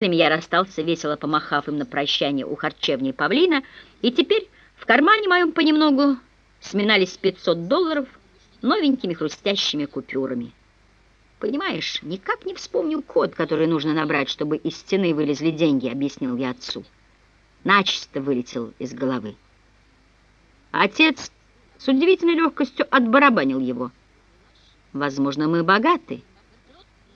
Я расстался, весело помахав им на прощание у харчевни павлина, и теперь в кармане моем понемногу сминались 500 долларов новенькими хрустящими купюрами. «Понимаешь, никак не вспомню код, который нужно набрать, чтобы из стены вылезли деньги», — объяснил я отцу. Начисто вылетел из головы. Отец с удивительной легкостью отбарабанил его. «Возможно, мы богаты».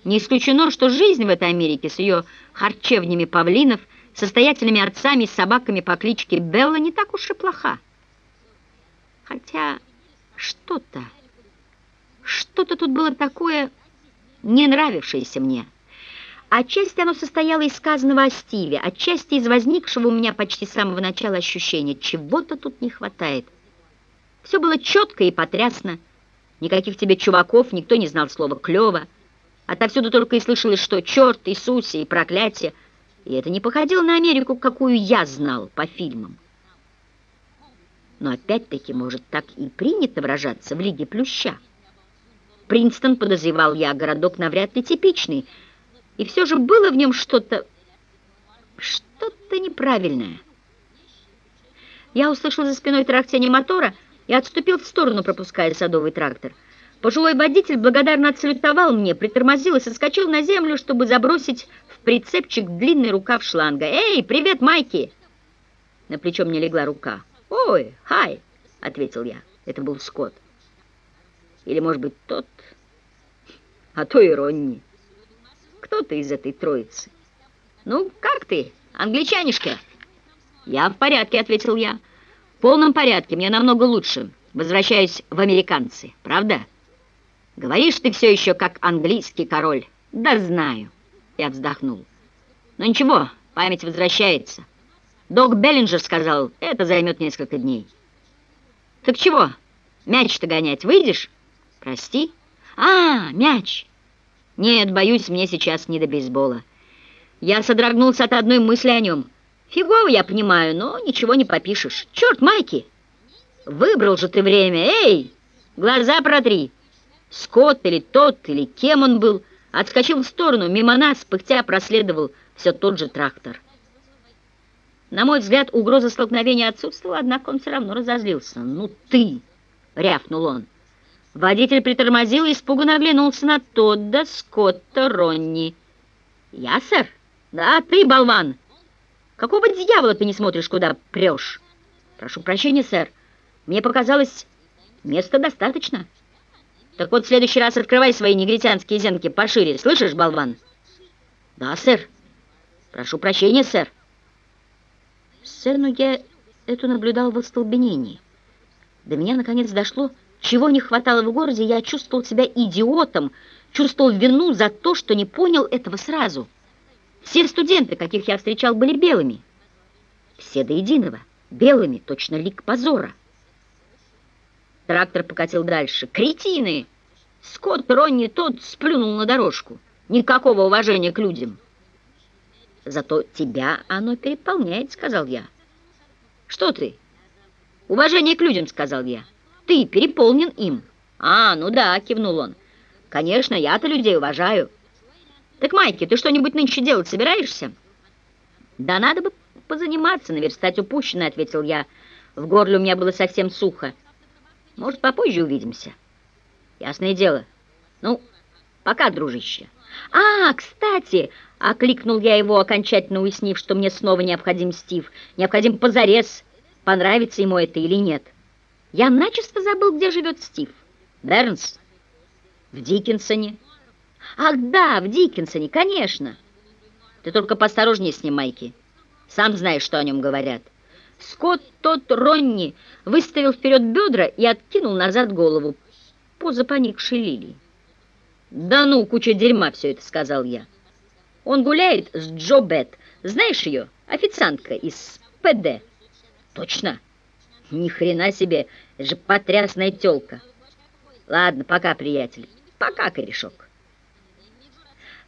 Не исключено, что жизнь в этой Америке с ее харчевнями павлинов, состоятельными отцами и собаками по кличке Белла не так уж и плоха. Хотя что-то, что-то тут было такое, не нравившееся мне. Отчасти оно состояло из сказанного о Стиве, отчасти из возникшего у меня почти с самого начала ощущения, чего-то тут не хватает. Все было четко и потрясно, никаких тебе чуваков, никто не знал слова «клево», Отовсюду только и слышалось, что черт, Иисусе и проклятие. И это не походило на Америку, какую я знал по фильмам. Но опять-таки, может, так и принято выражаться в Лиге Плюща. Принстон, подозревал я, городок навряд ли типичный, и все же было в нем что-то... что-то неправильное. Я услышал за спиной трактение мотора и отступил в сторону, пропуская садовый трактор. Пожилой водитель благодарно отсалютовал мне, притормозил и соскочил на землю, чтобы забросить в прицепчик длинный рукав шланга. «Эй, привет, Майки!» На плечо мне легла рука. «Ой, хай!» — ответил я. Это был Скотт. Или, может быть, тот, а то и Ронни. Кто-то из этой троицы. «Ну, как ты, англичанишка?» «Я в порядке», — ответил я. «В полном порядке, мне намного лучше. Возвращаюсь в американцы, правда?» Говоришь ты все еще как английский король. Да знаю. Я вздохнул. Но ничего, память возвращается. Док Беллинджер сказал, это займет несколько дней. Так чего, мяч-то гонять выйдешь? Прости. А, мяч. Нет, боюсь, мне сейчас не до бейсбола. Я содрогнулся от одной мысли о нем. Фигово, я понимаю, но ничего не попишешь. Черт, Майки! Выбрал же ты время. Эй, глаза протри. Скотт или тот, или кем он был, отскочил в сторону, мимо нас, пыхтя проследовал все тот же трактор. На мой взгляд, угроза столкновения отсутствовала, однако он все равно разозлился. «Ну ты!» — рявкнул он. Водитель притормозил и испуганно оглянулся на Тодда, Скотта, Ронни. «Я, сэр? Да, ты, болван! Какого дьявола ты не смотришь, куда прешь?» «Прошу прощения, сэр. Мне показалось, места достаточно». Так вот, в следующий раз открывай свои негритянские зенки пошире. Слышишь, болван? Да, сэр. Прошу прощения, сэр. Сцену я эту наблюдал в остолбенении. До меня наконец дошло, чего не хватало в городе, я чувствовал себя идиотом, чувствовал вину за то, что не понял этого сразу. Все студенты, каких я встречал, были белыми. Все до единого. Белыми, точно лик позора. Трактор покатил дальше. «Кретины!» Скотт Ронни тот сплюнул на дорожку. Никакого уважения к людям. «Зато тебя оно переполняет», — сказал я. «Что ты?» «Уважение к людям», — сказал я. «Ты переполнен им». «А, ну да», — кивнул он. «Конечно, я-то людей уважаю». «Так, Майки, ты что-нибудь нынче делать собираешься?» «Да надо бы позаниматься, наверстать упущенное», — ответил я. В горле у меня было совсем сухо. Может, попозже увидимся. Ясное дело. Ну, пока, дружище. А, кстати, окликнул я его, окончательно уяснив, что мне снова необходим Стив. Необходим позарез, понравится ему это или нет. Я начисто забыл, где живет Стив. Бернс. В Диккенсоне. Ах, да, в Диккенсоне, конечно. Ты только поосторожнее с ним, Майки. Сам знаешь, что о нем говорят. Скотт тот Ронни выставил вперед бедра и откинул назад голову. Поза поникшей лилии. «Да ну, куча дерьма все это», — сказал я. «Он гуляет с Джо Бет. Знаешь ее? Официантка из ПД». «Точно? Ни хрена себе, это же потрясная тёлка». «Ладно, пока, приятель. Пока, корешок».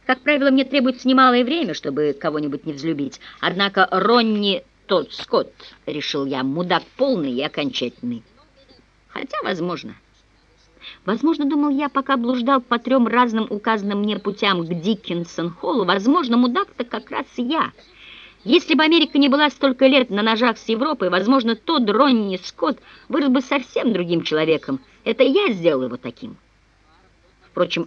Как правило, мне требуется немалое время, чтобы кого-нибудь не взлюбить. Однако Ронни тот Скотт, решил я, мудак полный и окончательный. Хотя, возможно. Возможно, думал я, пока блуждал по трем разным указанным мне путям к Диккенсон-Холлу, возможно, мудак-то как раз я. Если бы Америка не была столько лет на ножах с Европой, возможно, тот Ронни Скотт вырос бы совсем другим человеком. Это я сделал его таким. Впрочем,